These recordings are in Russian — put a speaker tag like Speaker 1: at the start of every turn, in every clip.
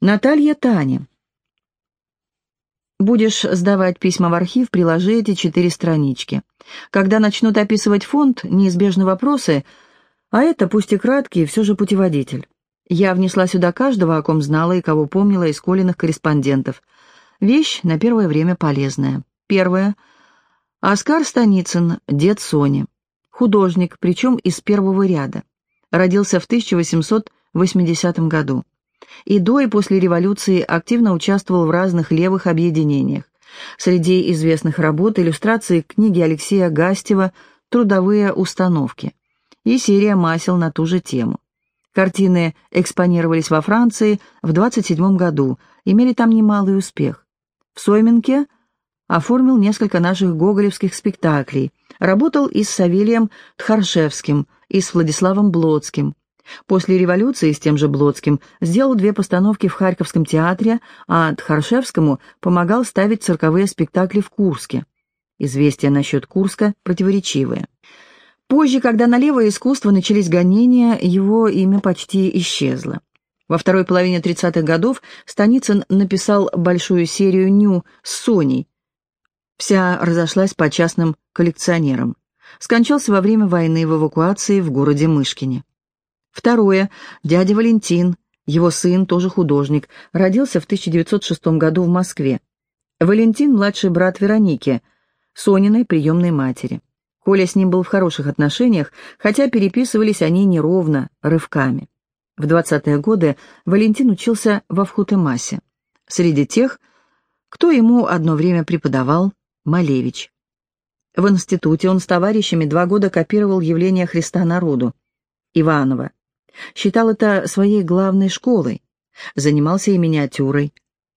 Speaker 1: Наталья Таня. Будешь сдавать письма в архив, приложи эти четыре странички. Когда начнут описывать фонд, неизбежны вопросы, а это, пусть и краткий, все же путеводитель. Я внесла сюда каждого, о ком знала и кого помнила из Колиных корреспондентов. Вещь на первое время полезная. Первое. Оскар Станицын, дед Сони. Художник, причем из первого ряда. Родился в 1880 году и до и после революции активно участвовал в разных левых объединениях. Среди известных работ иллюстрации книги Алексея Гастева «Трудовые установки» и серия масел на ту же тему. Картины экспонировались во Франции в 27 году, имели там немалый успех. В Сойменке оформил несколько наших гоголевских спектаклей, работал и с Савелием Тхаршевским, и с Владиславом Блодским, После революции с тем же Блодским сделал две постановки в Харьковском театре, а Тхаршевскому помогал ставить цирковые спектакли в Курске. Известия насчет Курска противоречивые. Позже, когда на левое искусство начались гонения, его имя почти исчезло. Во второй половине 30-х годов Станицын написал большую серию «Ню» с Соней. Вся разошлась по частным коллекционерам. Скончался во время войны в эвакуации в городе Мышкине. Второе. Дядя Валентин, его сын, тоже художник, родился в 1906 году в Москве. Валентин – младший брат Вероники, Сониной приемной матери. Коля с ним был в хороших отношениях, хотя переписывались они неровно, рывками. В 20-е годы Валентин учился во Вхутемасе. Среди тех, кто ему одно время преподавал, Малевич. В институте он с товарищами два года копировал явления Христа народу. Иванова. Считал это своей главной школой. Занимался и миниатюрой,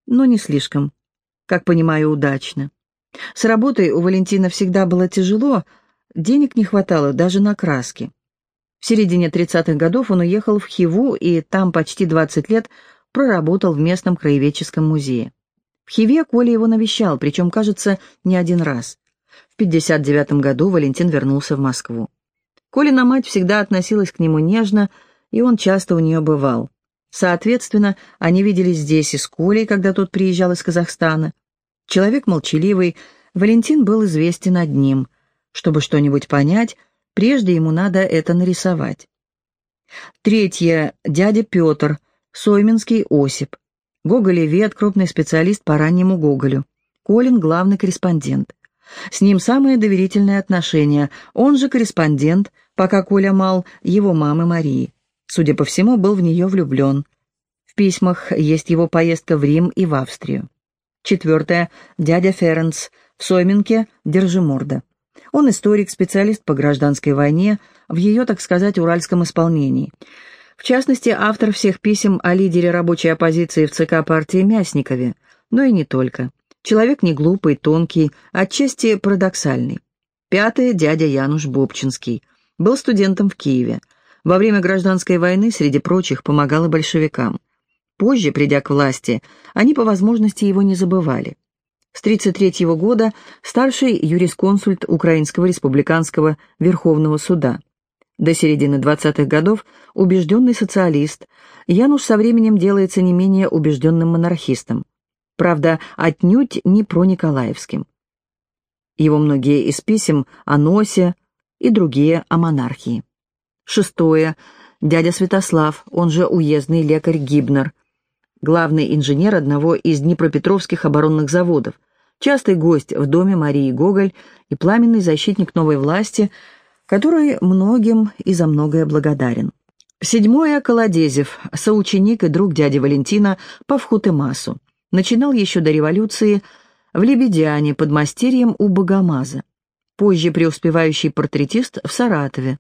Speaker 1: но не слишком, как понимаю, удачно. С работой у Валентина всегда было тяжело, денег не хватало даже на краски. В середине 30-х годов он уехал в Хиву и там почти 20 лет проработал в местном краеведческом музее. В Хиве Коля его навещал, причем, кажется, не один раз. В 59 году Валентин вернулся в Москву. Колина мать всегда относилась к нему нежно, и он часто у нее бывал. Соответственно, они виделись здесь и с Колей, когда тот приезжал из Казахстана. Человек молчаливый, Валентин был известен одним. Чтобы что-нибудь понять, прежде ему надо это нарисовать. Третье. Дядя Петр, Сойминский Осип. Гоголевед, крупный специалист по раннему Гоголю. Колин – главный корреспондент. С ним самые доверительные отношения, он же корреспондент, пока Коля мал, его мамы Марии. Судя по всему, был в нее влюблен. В письмах есть его поездка в Рим и в Австрию. Четвертое. Дядя Ференц. В Сойминке Держиморда. Он историк, специалист по гражданской войне, в ее, так сказать, уральском исполнении. В частности, автор всех писем о лидере рабочей оппозиции в ЦК партии Мясникове, но и не только. Человек не глупый, тонкий, отчасти парадоксальный. Пятое. Дядя Януш Бобчинский. Был студентом в Киеве. Во время гражданской войны, среди прочих, помогал и большевикам. Позже, придя к власти, они по возможности его не забывали. С 1933 года старший юрисконсульт Украинского республиканского Верховного суда. До середины 20-х годов убежденный социалист, Януш со временем делается не менее убежденным монархистом. Правда, отнюдь не прониколаевским. Его многие из писем о Носе и другие о монархии. Шестое. Дядя Святослав, он же уездный лекарь Гибнер, главный инженер одного из Днепропетровских оборонных заводов, частый гость в доме Марии Гоголь и пламенный защитник новой власти, который многим и за многое благодарен. Седьмое. Колодезев, соученик и друг дяди Валентина по Вхутемасу. Начинал еще до революции в Лебедяне под мастерьем у Богомаза. Позже преуспевающий портретист в Саратове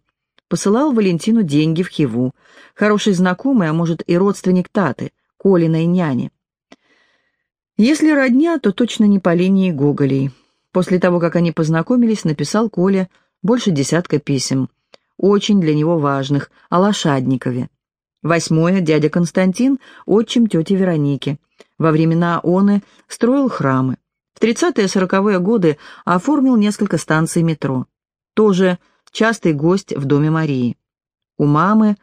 Speaker 1: посылал Валентину деньги в Хиву, хороший знакомый, а может и родственник Таты, Колиной няни. Если родня, то точно не по линии Гоголей. После того, как они познакомились, написал Коля больше десятка писем, очень для него важных, о Лошадникове. Восьмое, дядя Константин, отчим тети Вероники. Во времена оны строил храмы. В 30-е-40-е годы оформил несколько станций метро. Тоже частый гость в доме Марии. У мамы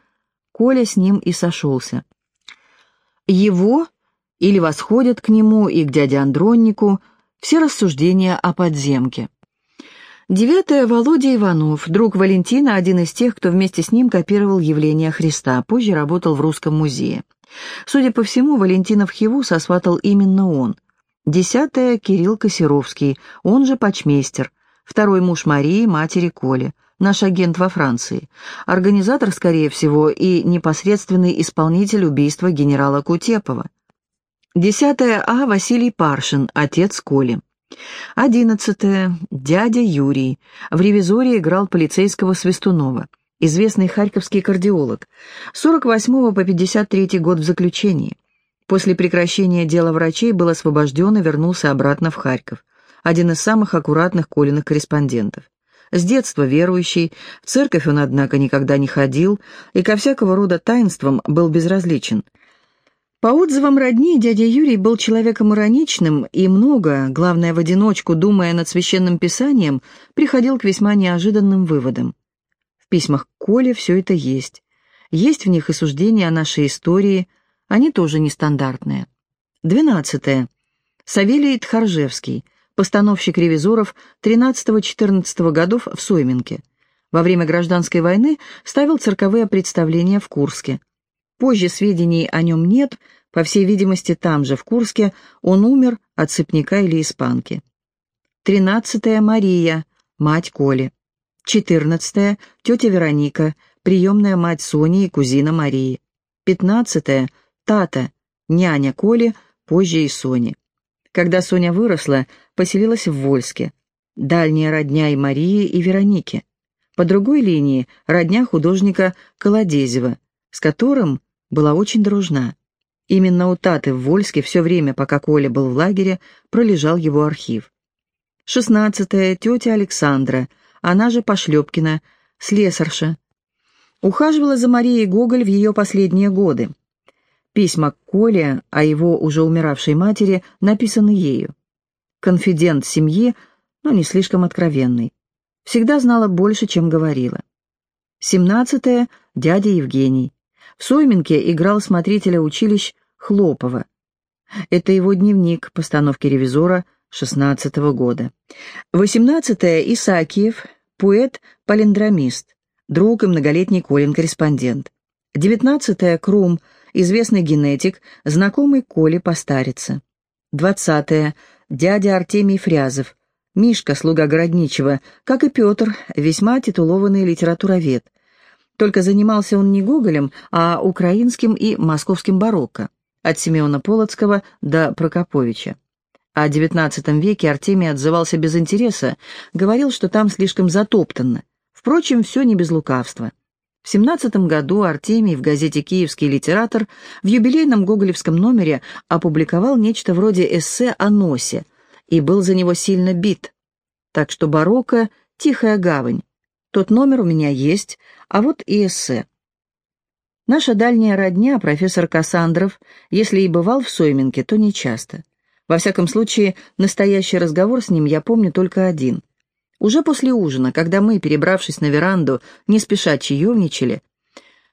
Speaker 1: Коля с ним и сошелся. Его или восходят к нему и к дяде Андроннику, все рассуждения о подземке. Девятое. Володя Иванов, друг Валентина, один из тех, кто вместе с ним копировал явление Христа, позже работал в Русском музее. Судя по всему, Валентинов Хиву сосватал именно он. Десятое. Кирилл Косеровский, он же почмейстер, второй муж Марии, матери Коли, наш агент во Франции, организатор, скорее всего, и непосредственный исполнитель убийства генерала Кутепова. Десятое А. Василий Паршин, отец Коли. Одиннадцатое. Дядя Юрий. В «Ревизоре» играл полицейского Свистунова. Известный харьковский кардиолог. 48 по 53 год в заключении. После прекращения дела врачей был освобожден и вернулся обратно в Харьков. Один из самых аккуратных Колиных корреспондентов. С детства верующий, в церковь он, однако, никогда не ходил и ко всякого рода таинствам был безразличен – по отзывам родни, дядя Юрий был человеком ироничным и много, главное, в одиночку, думая над священным писанием, приходил к весьма неожиданным выводам. В письмах Коле все это есть. Есть в них и суждения о нашей истории, они тоже нестандартные. Двенадцатое. Савелий Тхаржевский, постановщик ревизоров 13-14 годов в Сойминке. Во время гражданской войны ставил цирковые представления в Курске. Позже сведений о нем нет, по всей видимости, там же, в Курске, он умер от цепняка или испанки. Тринадцатая Мария, мать Коли. Четырнадцатая тетя Вероника, приемная мать Сони и кузина Марии. Пятнадцатая Тата, няня Коли, позже и Сони. Когда Соня выросла, поселилась в Вольске. Дальняя родня и Марии, и Вероники. По другой линии родня художника Колодезева, с которым была очень дружна. Именно у Таты в Вольске все время, пока Коля был в лагере, пролежал его архив. Шестнадцатая тетя Александра, она же Пошлепкина, слесарша. Ухаживала за Марией Гоголь в ее последние годы. Письма Коле о его уже умиравшей матери написаны ею. Конфидент семьи, но не слишком откровенный. Всегда знала больше, чем говорила. Семнадцатая — дядя Евгений. В Сойминке играл смотрителя училищ Хлопова. Это его дневник постановки ревизора 16 -го года. 18 -е Исаакиев, поэт-палиндромист, друг и многолетний Колин-корреспондент. 19 -е Крум, известный генетик, знакомый Коле постарится. 20 -е дядя Артемий Фрязов, Мишка, слуга Городничего, как и Петр, весьма титулованный литературовед. Только занимался он не Гоголем, а украинским и московским барокко, от Симеона Полоцкого до Прокоповича. О XIX веке Артемий отзывался без интереса, говорил, что там слишком затоптанно. Впрочем, все не без лукавства. В 17 году Артемий в газете «Киевский литератор» в юбилейном гоголевском номере опубликовал нечто вроде эссе о носе и был за него сильно бит. Так что барокко — тихая гавань. Тот номер у меня есть, а вот и эссе. Наша дальняя родня, профессор Кассандров, если и бывал в Сойминке, то не часто. Во всяком случае, настоящий разговор с ним я помню только один. Уже после ужина, когда мы, перебравшись на веранду, не спеша чаевничали,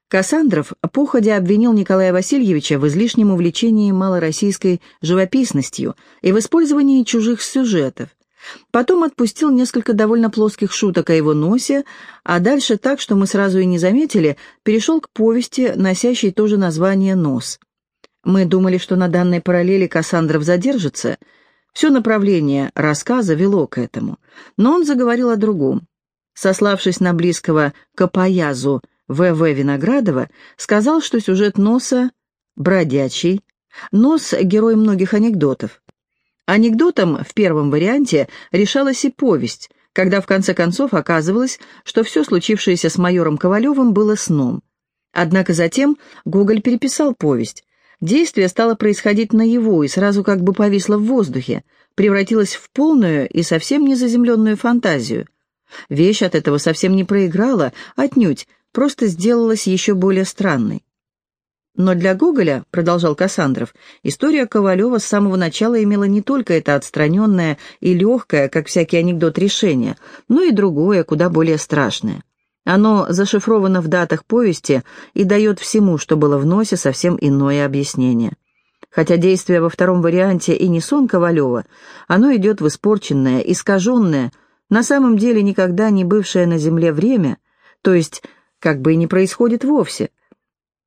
Speaker 1: Кассандров походя обвинил Николая Васильевича в излишнем увлечении малороссийской живописностью и в использовании чужих сюжетов, Потом отпустил несколько довольно плоских шуток о его носе, а дальше так, что мы сразу и не заметили, перешел к повести, носящей тоже название «Нос». Мы думали, что на данной параллели Кассандров задержится. Все направление рассказа вело к этому. Но он заговорил о другом. Сославшись на близкого Капаязу В.В. Виноградова, сказал, что сюжет носа бродячий, нос — герой многих анекдотов. Анекдотом в первом варианте решалась и повесть, когда в конце концов оказывалось, что все случившееся с майором Ковалевым было сном. Однако затем Гоголь переписал повесть. Действие стало происходить наяву и сразу как бы повисло в воздухе, превратилось в полную и совсем незаземленную фантазию. Вещь от этого совсем не проиграла, отнюдь, просто сделалась еще более странной. Но для Гоголя, продолжал Кассандров, история Ковалева с самого начала имела не только это отстраненное и легкое, как всякий анекдот, решение, но и другое, куда более страшное. Оно зашифровано в датах повести и дает всему, что было в носе, совсем иное объяснение. Хотя действие во втором варианте и не сон Ковалева, оно идет в испорченное, искаженное, на самом деле никогда не бывшее на Земле время, то есть как бы и не происходит вовсе.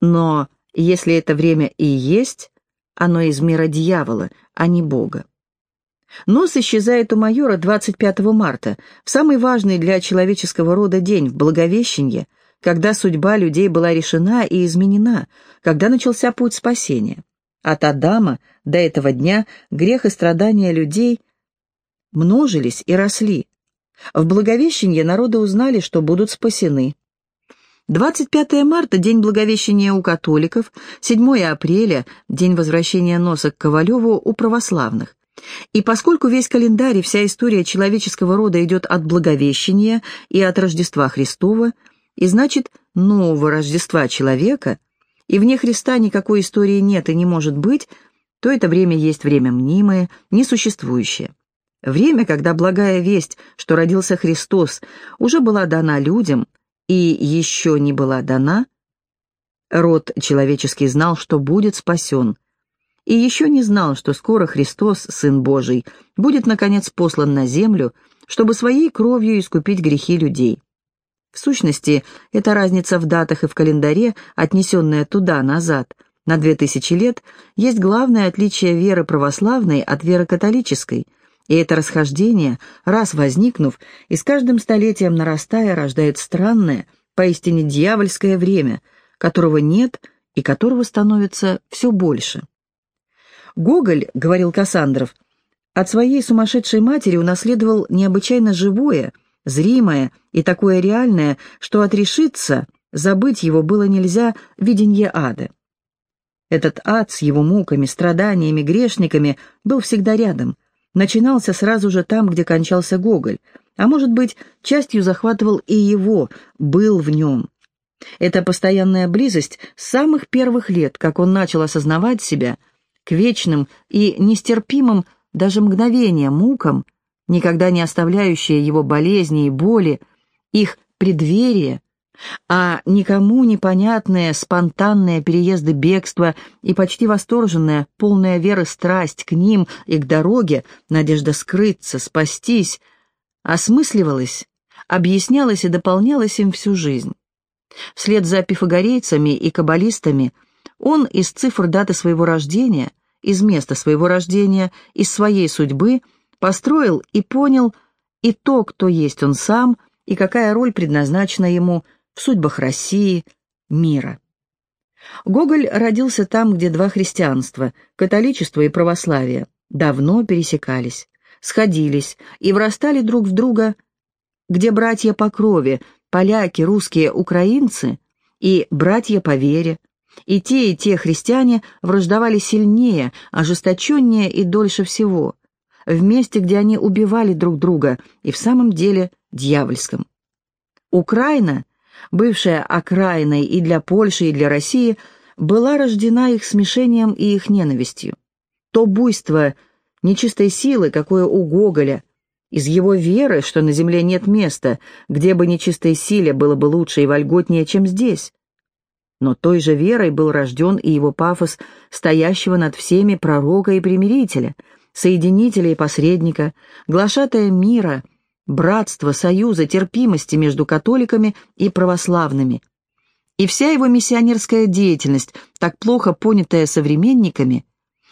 Speaker 1: Но если это время и есть, оно из мира дьявола, а не Бога. Нос исчезает у майора 25 марта, в самый важный для человеческого рода день, в Благовещенье, когда судьба людей была решена и изменена, когда начался путь спасения. От Адама до этого дня грех и страдания людей множились и росли. В Благовещенье народы узнали, что будут спасены. 25 марта – день Благовещения у католиков, 7 апреля – день возвращения носа к Ковалеву у православных. И поскольку весь календарь и вся история человеческого рода идет от Благовещения и от Рождества Христова, и значит нового Рождества человека – и вне Христа никакой истории нет и не может быть, то это время есть время мнимое, несуществующее. Время, когда благая весть, что родился Христос, уже была дана людям и еще не была дана, род человеческий знал, что будет спасен, и еще не знал, что скоро Христос, Сын Божий, будет, наконец, послан на землю, чтобы своей кровью искупить грехи людей. В сущности, эта разница в датах и в календаре, отнесенная туда-назад, на две тысячи лет, есть главное отличие веры православной от веры католической, и это расхождение, раз возникнув и с каждым столетием нарастая, рождает странное, поистине дьявольское время, которого нет и которого становится все больше. Гоголь, говорил Кассандров, от своей сумасшедшей матери унаследовал необычайно живое – зримое и такое реальное, что отрешиться, забыть его было нельзя виденье ада. Этот ад с его муками, страданиями, грешниками был всегда рядом, начинался сразу же там, где кончался Гоголь, а может быть, частью захватывал и его, был в нем. Эта постоянная близость с самых первых лет, как он начал осознавать себя, к вечным и нестерпимым даже мгновениям мукам – никогда не оставляющие его болезни и боли, их преддверие, а никому непонятные спонтанные переезды бегства и почти восторженная, полная веры страсть к ним и к дороге, надежда скрыться, спастись, осмысливалась, объяснялась и дополнялась им всю жизнь. Вслед за пифагорейцами и каббалистами он из цифр даты своего рождения, из места своего рождения, из своей судьбы – построил и понял и то, кто есть он сам, и какая роль предназначена ему в судьбах России, мира. Гоголь родился там, где два христианства, католичество и православие, давно пересекались, сходились и врастали друг в друга, где братья по крови, поляки, русские, украинцы и братья по вере, и те, и те христиане враждовали сильнее, ожесточеннее и дольше всего, в месте, где они убивали друг друга, и в самом деле дьявольском. Украина, бывшая окраиной и для Польши, и для России, была рождена их смешением и их ненавистью. То буйство нечистой силы, какое у Гоголя, из его веры, что на земле нет места, где бы нечистой силе было бы лучше и вольготнее, чем здесь. Но той же верой был рожден и его пафос стоящего над всеми пророка и примирителя — соединителя и посредника, глашатая мира, братства, союза, терпимости между католиками и православными. И вся его миссионерская деятельность, так плохо понятая современниками,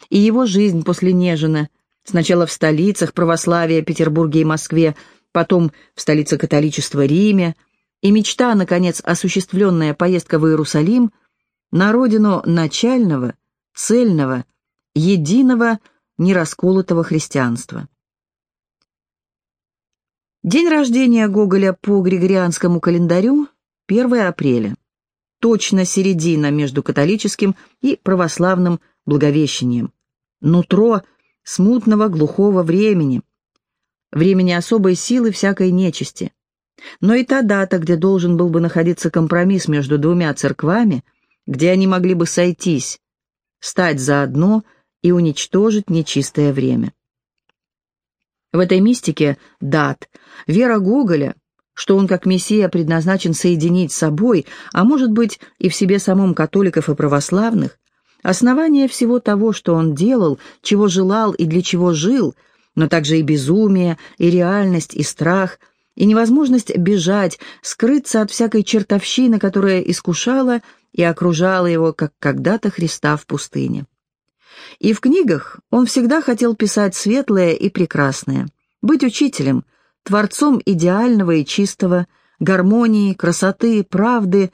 Speaker 1: и его жизнь после Нежина, сначала в столицах православия Петербурге и Москве, потом в столице католичества Риме, и мечта, наконец, осуществленная поездка в Иерусалим, на родину начального, цельного, единого, нерасколотого христианства. День рождения Гоголя по григорианскому календарю – 1 апреля. Точно середина между католическим и православным благовещением. Нутро смутного глухого времени. Времени особой силы всякой нечисти. Но и та дата, где должен был бы находиться компромисс между двумя церквами, где они могли бы сойтись, стать заодно – и уничтожить нечистое время. В этой мистике дат, вера Гоголя, что он как мессия предназначен соединить с собой, а может быть и в себе самом католиков и православных, Основание всего того, что он делал, чего желал и для чего жил, но также и безумие, и реальность, и страх, и невозможность бежать, скрыться от всякой чертовщины, которая искушала и окружала его, как когда-то Христа в пустыне. И в книгах он всегда хотел писать светлое и прекрасное, быть учителем, творцом идеального и чистого, гармонии, красоты, правды,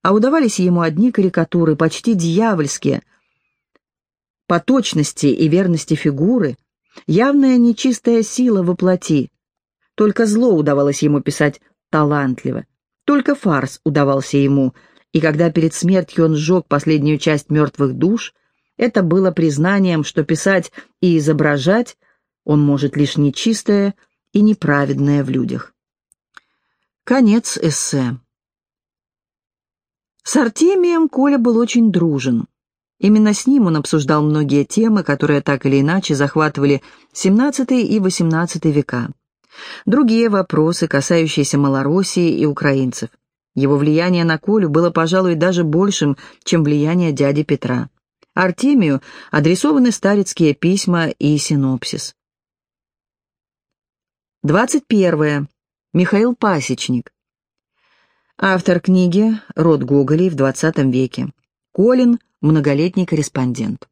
Speaker 1: а удавались ему одни карикатуры, почти дьявольские, по точности и верности фигуры, явная нечистая сила воплоти. Только зло удавалось ему писать талантливо, только фарс удавался ему, и когда перед смертью он сжег последнюю часть мертвых душ, это было признанием, что писать и изображать он может лишь нечистое и неправедное в людях. Конец эссе. С Артемием Коля был очень дружен. Именно с ним он обсуждал многие темы, которые так или иначе захватывали XVII и XVIII века. Другие вопросы, касающиеся Малороссии и украинцев. Его влияние на Колю было, пожалуй, даже большим, чем влияние дяди Петра. Артемию адресованы старецкие письма и синопсис. 21. Михаил Пасечник. Автор книги «Род Гоголей в XX веке». Колин, многолетний корреспондент.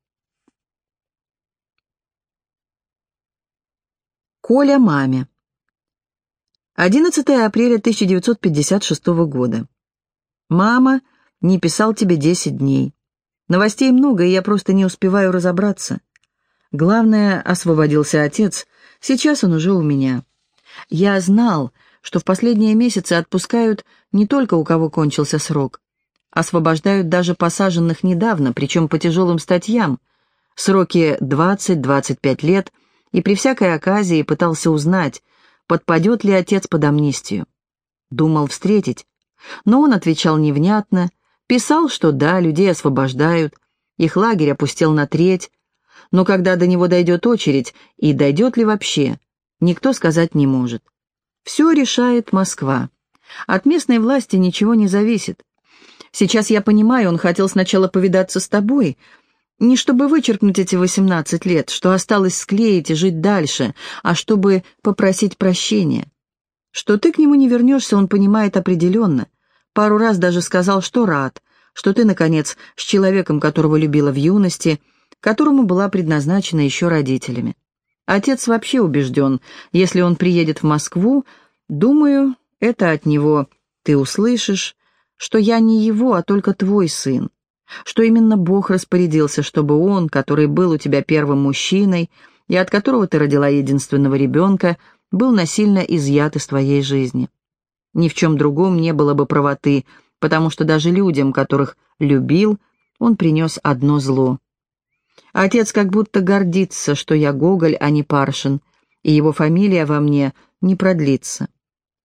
Speaker 1: Коля маме. 11 апреля 1956 года. «Мама, не писал тебе 10 дней. Новостей много, и я просто не успеваю разобраться. Главное, освободился отец, сейчас он уже у меня. Я знал, что в последние месяцы отпускают не только у кого кончился срок. Освобождают даже посаженных недавно, причем по тяжелым статьям. Сроки 20-25 лет, и при всякой оказии пытался узнать, подпадет ли отец под амнистию. Думал встретить, но он отвечал невнятно, Писал, что да, людей освобождают, их лагерь опустел на треть, но когда до него дойдет очередь, и дойдет ли вообще, никто сказать не может. Все решает Москва. От местной власти ничего не зависит. Сейчас я понимаю, он хотел сначала повидаться с тобой, не чтобы вычеркнуть эти 18 лет, что осталось склеить и жить дальше, а чтобы попросить прощения. Что ты к нему не вернешься, он понимает определенно. Пару раз даже сказал, что рад, что ты, наконец, с человеком, которого любила в юности, которому была предназначена еще родителями. Отец вообще убежден, если он приедет в Москву, думаю, это от него ты услышишь, что я не его, а только твой сын, что именно Бог распорядился, чтобы он, который был у тебя первым мужчиной и от которого ты родила единственного ребенка, был насильно изъят из твоей жизни. Ни в чем другом не было бы правоты, потому что даже людям, которых любил, он принес одно зло. Отец как будто гордится, что я Гоголь, а не Паршин, и его фамилия во мне не продлится.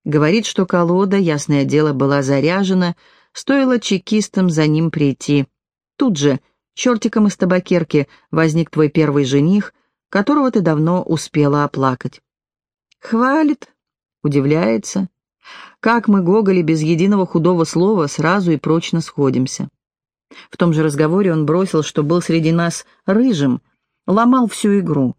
Speaker 1: Говорит, что колода, ясное дело, была заряжена, стоило чекистам за ним прийти. Тут же, чертиком из табакерки, возник твой первый жених, которого ты давно успела оплакать. Хвалит, удивляется, как мы, Гоголи, без единого худого слова сразу и прочно сходимся. В том же разговоре он бросил, что был среди нас рыжим, ломал всю игру.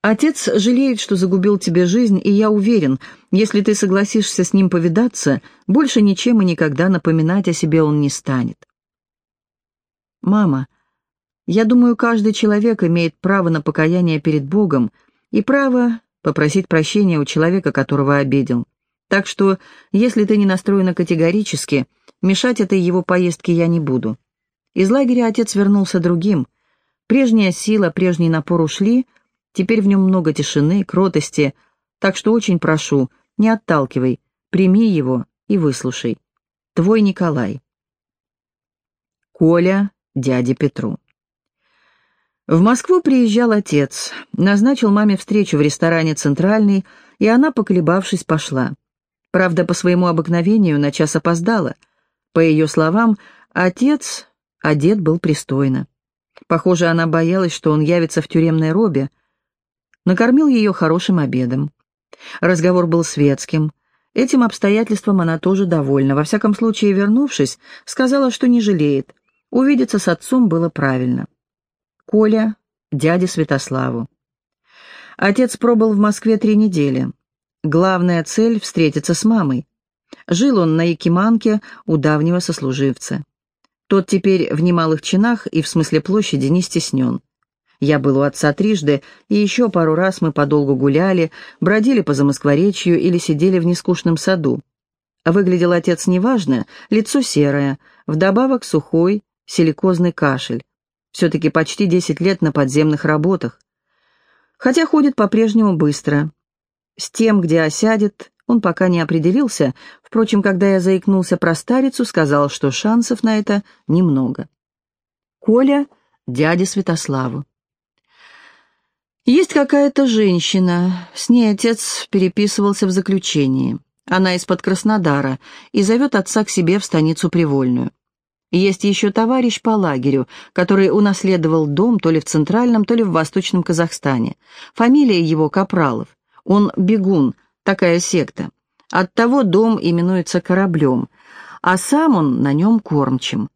Speaker 1: Отец жалеет, что загубил тебе жизнь, и я уверен, если ты согласишься с ним повидаться, больше ничем и никогда напоминать о себе он не станет. Мама, я думаю, каждый человек имеет право на покаяние перед Богом и право попросить прощения у человека, которого обидел. Так что, если ты не настроена категорически, мешать этой его поездке я не буду. Из лагеря отец вернулся другим. Прежняя сила, прежний напор ушли, теперь в нем много тишины, кротости, так что очень прошу, не отталкивай, прими его и выслушай. Твой Николай. Коля дяде Петру. В Москву приезжал отец, назначил маме встречу в ресторане «Центральный», и она, поколебавшись, пошла. Правда, по своему обыкновению на час опоздала. По ее словам, отец одет был пристойно. Похоже, она боялась, что он явится в тюремной робе. Накормил ее хорошим обедом. Разговор был светским. Этим обстоятельством она тоже довольна. Во всяком случае, вернувшись, сказала, что не жалеет. Увидеться с отцом было правильно. Коля, дяде Святославу. Отец пробыл в Москве три недели. Главная цель — встретиться с мамой. Жил он на Якиманке у давнего сослуживца. Тот теперь в немалых чинах и в смысле площади не стеснен. Я был у отца трижды, и еще пару раз мы подолгу гуляли, бродили по Замоскворечью или сидели в нескучном саду. Выглядел отец неважно, лицо серое, вдобавок сухой, силикозный кашель. Все-таки почти десять лет на подземных работах. Хотя ходит по-прежнему быстро. С тем, где осядет, он пока не определился, впрочем, когда я заикнулся про старицу, сказал, что шансов на это немного. Коля дяде Святославу. Есть какая-то женщина, с ней отец переписывался в заключении. Она из-под Краснодара и зовет отца к себе в станицу Привольную. Есть еще товарищ по лагерю, который унаследовал дом то ли в Центральном, то ли в Восточном Казахстане. Фамилия его Капралов. Он бегун, такая секта. Оттого дом именуется кораблем, а сам он на нем кормчим.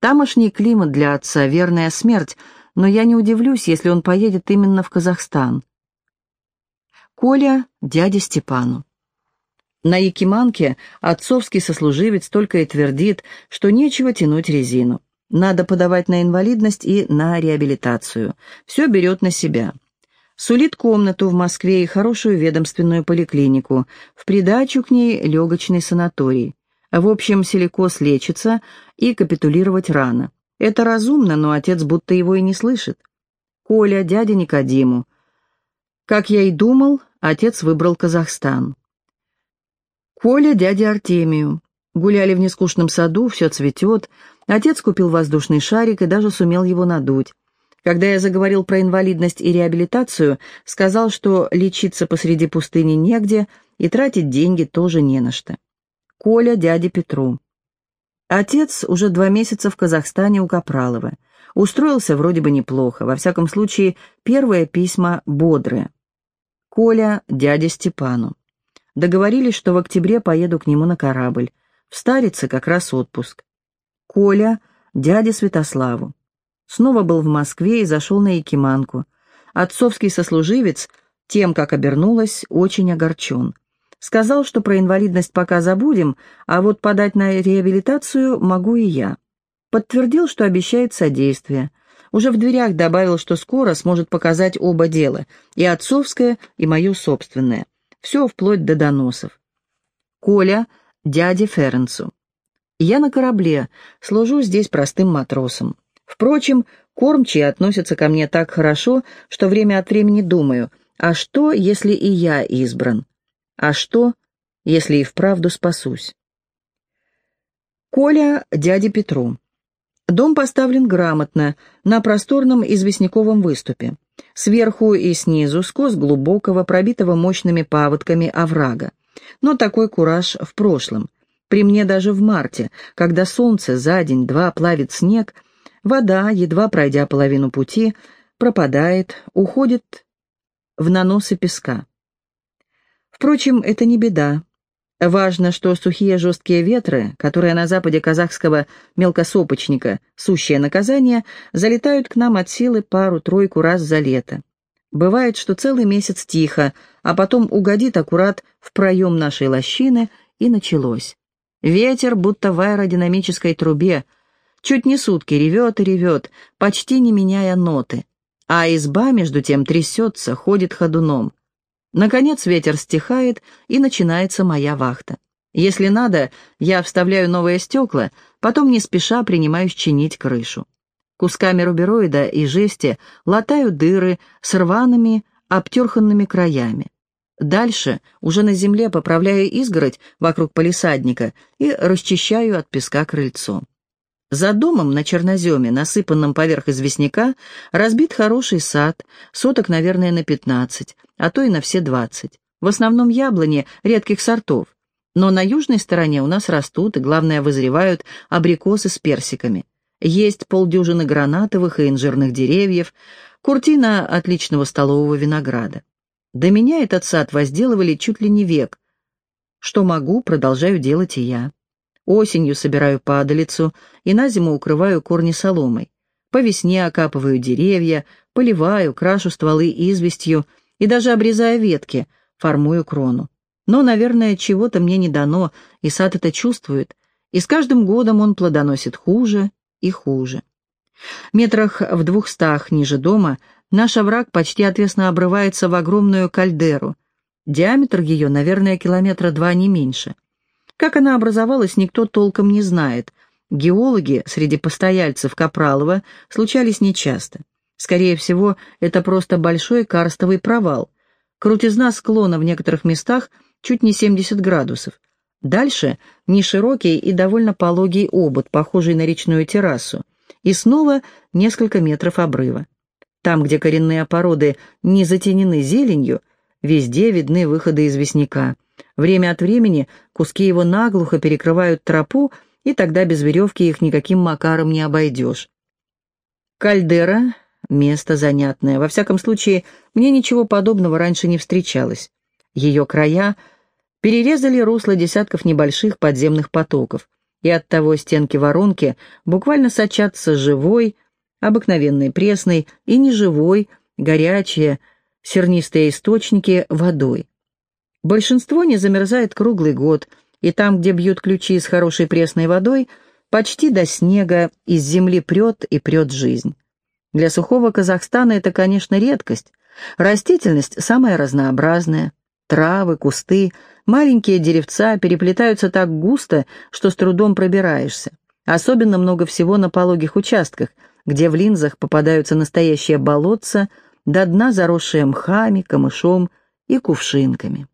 Speaker 1: Тамошний климат для отца — верная смерть, но я не удивлюсь, если он поедет именно в Казахстан. Коля дяде Степану. На Якиманке отцовский сослуживец только и твердит, что нечего тянуть резину. Надо подавать на инвалидность и на реабилитацию. Все берет на себя. Сулит комнату в Москве и хорошую ведомственную поликлинику, в придачу к ней легочный санаторий. В общем, силикоз лечится и капитулировать рано. Это разумно, но отец будто его и не слышит. Коля, дядя Никодиму. Как я и думал, отец выбрал Казахстан. Коля дяде Артемию. Гуляли в нескучном саду, все цветет. Отец купил воздушный шарик и даже сумел его надуть. Когда я заговорил про инвалидность и реабилитацию, сказал, что лечиться посреди пустыни негде и тратить деньги тоже не на что. Коля дяде Петру. Отец уже два месяца в Казахстане у Капралова. Устроился вроде бы неплохо, во всяком случае, первые письма бодрые. Коля дяде Степану. Договорились, что в октябре поеду к нему на корабль. В Старице как раз отпуск. Коля, дяде Святославу. Снова был в Москве и зашел на Якиманку. Отцовский сослуживец, тем, как обернулась, очень огорчен. Сказал, что про инвалидность пока забудем, а вот подать на реабилитацию могу и я. Подтвердил, что обещает содействие. Уже в дверях добавил, что скоро сможет показать оба дела, и отцовское, и мое собственное. Все вплоть до доносов. Коля, дяде Ференцу. Я на корабле, служу здесь простым матросом. Впрочем, кормчие относятся ко мне так хорошо, что время от времени думаю, а что, если и я избран? А что, если и вправду спасусь? Коля дяде Петру. Дом поставлен грамотно, на просторном известняковом выступе. Сверху и снизу скос глубокого, пробитого мощными паводками оврага. Но такой кураж в прошлом. При мне даже в марте, когда солнце за день-два плавит снег, вода, едва пройдя половину пути, пропадает, уходит в наносы песка. Впрочем, это не беда. Важно, что сухие жесткие ветры, которые на западе казахского мелкосопочника сущее наказание, залетают к нам от силы пару-тройку раз за лето. Бывает, что целый месяц тихо, а потом угодит аккурат в проем нашей лощины, и началось. Ветер, будто в аэродинамической трубе, чуть не сутки ревет и ревет, почти не меняя ноты. А изба, между тем, трясется, ходит ходуном. Наконец ветер стихает, и начинается моя вахта. Если надо, я вставляю новые стекла, потом не спеша принимаюсь чинить крышу. Кусками рубероида и жести латаю дыры с рваными, обтерханными краями. Дальше уже на земле поправляю изгородь вокруг полисадника и расчищаю от песка крыльцо. За домом на черноземе, насыпанном поверх известняка, разбит хороший сад, соток, наверное, на пятнадцать, а то и на все двадцать. В основном яблони редких сортов. Но на южной стороне у нас растут и, главное, вызревают абрикосы с персиками. Есть полдюжины гранатовых и инжирных деревьев, куртина отличного столового винограда. До меня этот сад возделывали чуть ли не век. Что могу, продолжаю делать и я. Осенью собираю падалицу и на зиму укрываю корни соломой. По весне окапываю деревья, поливаю, крашу стволы известью и даже обрезая ветки, формую крону. Но, наверное, чего-то мне не дано, и сад это чувствует, и с каждым годом он плодоносит хуже и хуже. Метрах в двухстах ниже дома наш овраг почти отвесно обрывается в огромную кальдеру. Диаметр ее, наверное, километра два не меньше. Как она образовалась, никто толком не знает. Геологи среди постояльцев Капралова случались нечасто. Скорее всего, это просто большой карстовый провал. Крутизна склона в некоторых местах чуть не 70 градусов. Дальше неширокий и довольно пологий обод, похожий на речную террасу. И снова несколько метров обрыва. Там, где коренные породы не затенены зеленью, везде видны выходы известняка. Время от времени куски его наглухо перекрывают тропу, и тогда без веревки их никаким макаром не обойдешь. Кальдера — место занятное. Во всяком случае, мне ничего подобного раньше не встречалось. Ее края перерезали русло десятков небольших подземных потоков, и оттого стенки воронки буквально сочатся живой, обыкновенной пресной и неживой, горячие, сернистые источники водой. Большинство не замерзает круглый год, и там, где бьют ключи с хорошей пресной водой, почти до снега из земли прет и прет жизнь. Для сухого Казахстана это, конечно, редкость. Растительность самая разнообразная. Травы, кусты, маленькие деревца переплетаются так густо, что с трудом пробираешься. Особенно много всего на пологих участках, где в линзах попадаются настоящие болотца, до дна заросшие мхами, камышом и кувшинками.